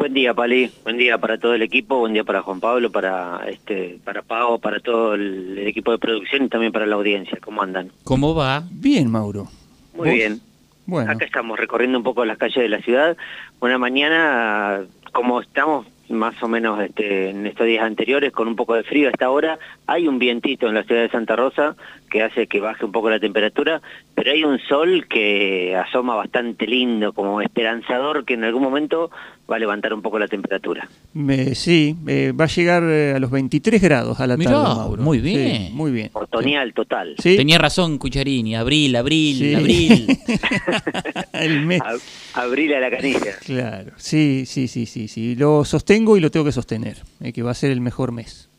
Buen día, Pali. Buen día para todo el equipo, buen día para Juan Pablo, para este, para Pau, para todo el, equipo de producción y también para la audiencia. ¿Cómo andan? ¿Cómo va? Bien, Mauro. Muy bien. Bueno. Acá estamos recorriendo un poco las calles de la ciudad. Una mañana, como estamos más o menos este, en estos días anteriores, con un poco de frío a esta hora. Hay un vientito en la ciudad de Santa Rosa que hace que baje un poco la temperatura, pero hay un sol que asoma bastante lindo, como esperanzador, que en algún momento va a levantar un poco la temperatura. sí, va a llegar eh, a los 23 grados a la tarde, Muy bien. muy bien. Otoñal total. Tenía razón Cucharini, abril, abril, abril. El mes. abril a la canilla. Claro, sí, sí, sí, sí, sí. Lo sostengo y lo tengo que sostener, eh, que va a ser el mejor mes.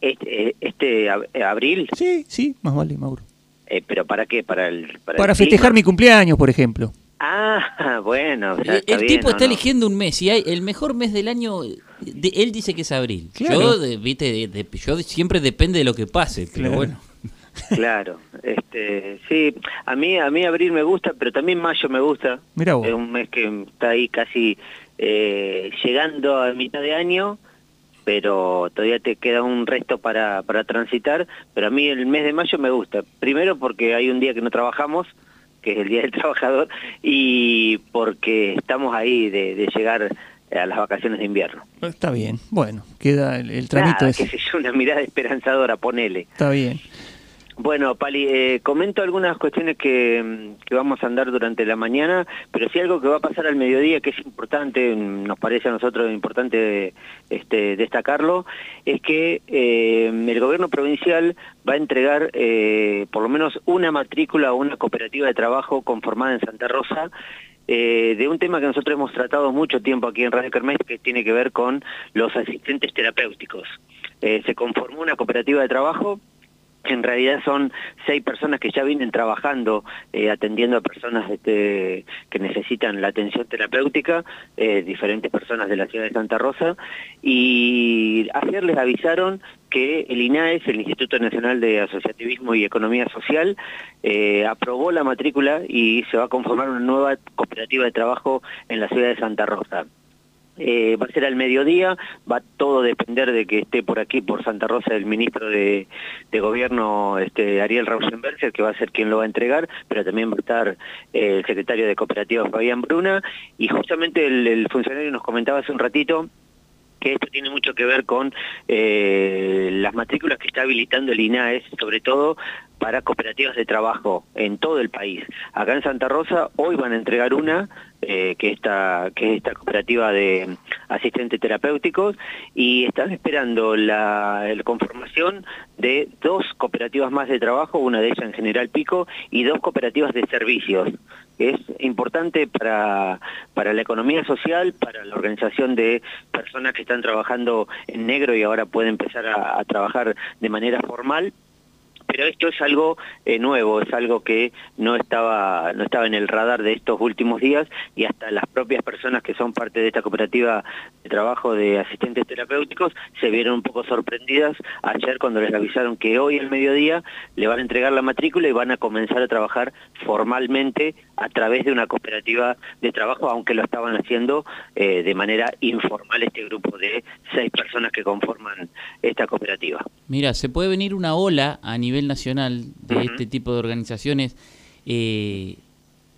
Este, este eh, abril. Sí, sí, más vale, Mauro. Eh, ¿Pero para qué? ¿Para, el, para, festejar mi cumpleaños, por ejemplo. Ah, bueno. el, tipo está eligiendo un mes y hay el mejor mes del año. él dice que es abril. Yo, viste, yo siempre depende de lo que pase, pero bueno. Claro, este, sí, a mí a mí abril me gusta, pero también mayo me gusta. Mira Es un mes que está ahí casi eh, llegando a mitad de año pero todavía te queda un resto para, para transitar, pero a mí el mes de mayo me gusta, primero porque hay un día que no trabajamos, que es el Día del Trabajador, y porque estamos ahí de, llegar a las vacaciones de invierno. Está bien, bueno, queda el, el tramito. que yo, una mirada esperanzadora, ponele. Está bien. Bueno, Pali, eh, comento algunas cuestiones que, vamos a andar durante la mañana, pero sí algo que va a pasar al mediodía que es importante, nos parece a nosotros importante este, destacarlo, es que eh, el gobierno provincial va a entregar eh, por lo menos una matrícula a una cooperativa de trabajo conformada en Santa Rosa de un tema que nosotros hemos tratado mucho tiempo aquí en Radio Kermés, que tiene que ver con los asistentes terapéuticos. se conformó una cooperativa de trabajo en realidad son seis personas que ya vienen trabajando, eh, atendiendo a personas este, que necesitan la atención terapéutica, eh, diferentes personas de la ciudad de Santa Rosa, y ayer les avisaron que el INAES, el Instituto Nacional de Asociativismo y Economía Social, eh, aprobó la matrícula y se va a conformar una nueva cooperativa de trabajo en la ciudad de Santa Rosa. Eh, va a ser al mediodía, va todo a depender de que esté por aquí, por Santa Rosa, el ministro de, Gobierno, este, Ariel Rauschenberger, que va a ser quien lo va a entregar, pero también va a estar eh, el secretario de Cooperativas, Fabián Bruna, y justamente el, funcionario nos comentaba hace un ratito que esto tiene mucho que ver con eh, las matrículas que está habilitando el INAES, sobre todo para cooperativas de trabajo en todo el país. Acá en Santa Rosa hoy van a entregar una, eh, que, esta, que es esta cooperativa de asistentes terapéuticos, y están esperando la, conformación de dos cooperativas más de trabajo, una de ellas en General Pico, y dos cooperativas de servicios. Es importante para, para la economía social, para la organización de personas que están trabajando en negro y ahora pueden empezar a trabajar de manera formal, pero esto es algo eh, nuevo, es algo que no estaba, no estaba en el radar de estos últimos días y hasta las propias personas que son parte de esta cooperativa de trabajo de asistentes terapéuticos se vieron un poco sorprendidas ayer cuando les avisaron que hoy al mediodía le van a entregar la matrícula y van a comenzar a trabajar formalmente a través de una cooperativa de trabajo, aunque lo estaban haciendo eh, de manera informal este grupo de seis personas que conforman esta cooperativa. Mira, se puede venir una ola a nivel nacional de este tipo de organizaciones. Eh,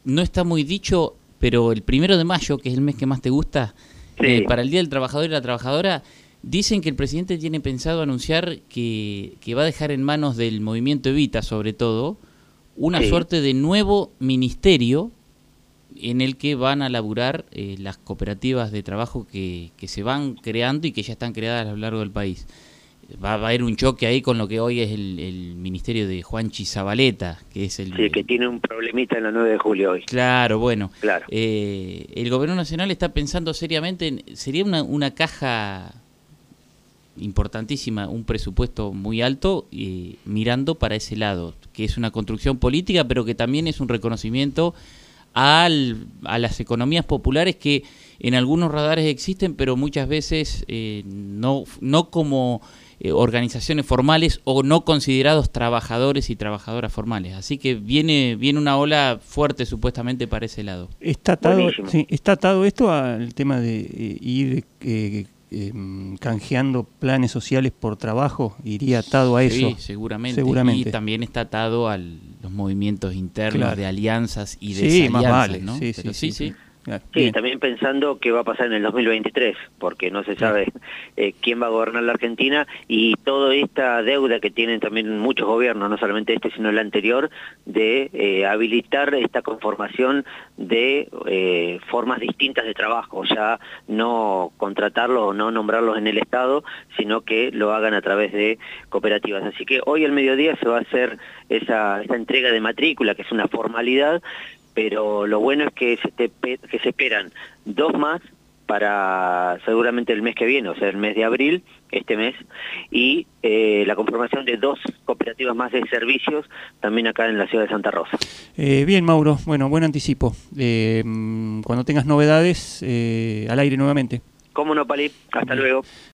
no está muy dicho, pero el primero de mayo, que es el mes que más te gusta, eh, para el Día del Trabajador y la Trabajadora, dicen que el presidente tiene pensado anunciar que, va a dejar en manos del movimiento Evita, sobre todo, una suerte de nuevo ministerio en el que van a laburar eh, las cooperativas de trabajo que, que se van creando y que ya están creadas a lo largo del país va a haber un choque ahí con lo que hoy es el, ministerio de Juanchi Zabaleta, que es el... Sí, que tiene un problemita en la 9 de julio hoy. Claro, bueno. Claro. Eh, el gobierno nacional está pensando seriamente, en, sería una, una caja importantísima, un presupuesto muy alto, eh, mirando para ese lado, que es una construcción política, pero que también es un reconocimiento al, a las economías populares que en algunos radares existen, pero muchas veces eh, no, no como eh, organizaciones formales o no considerados trabajadores y trabajadoras formales. Así que viene, viene una ola fuerte supuestamente para ese lado. ¿Está atado, ¿está atado esto al tema de eh, ir eh, em, canjeando planes sociales por trabajo? ¿Iría atado a eso? Sí, seguramente. seguramente. Y también está atado a los movimientos internos de alianzas y de sí, más vale. sí, sí. sí. Sí, también pensando qué va a pasar en el 2023, porque no se sabe eh, quién va a gobernar la Argentina y toda esta deuda que tienen también muchos gobiernos, no solamente este sino el anterior, de eh, habilitar esta conformación de eh, formas distintas de trabajo, ya no contratarlos o no nombrarlos en el Estado, sino que lo hagan a través de cooperativas. Así que hoy al mediodía se va a hacer esa, esa entrega de matrícula, que es una formalidad, pero lo bueno es que se, que se esperan dos más para seguramente el mes que viene, o sea, el mes de abril, este mes, y eh, la conformación de dos cooperativas más de servicios también acá en la ciudad de Santa Rosa. Eh, bien, Mauro, bueno, buen anticipo. Eh, cuando tengas novedades, al aire nuevamente. Cómo no, Pali. Hasta luego.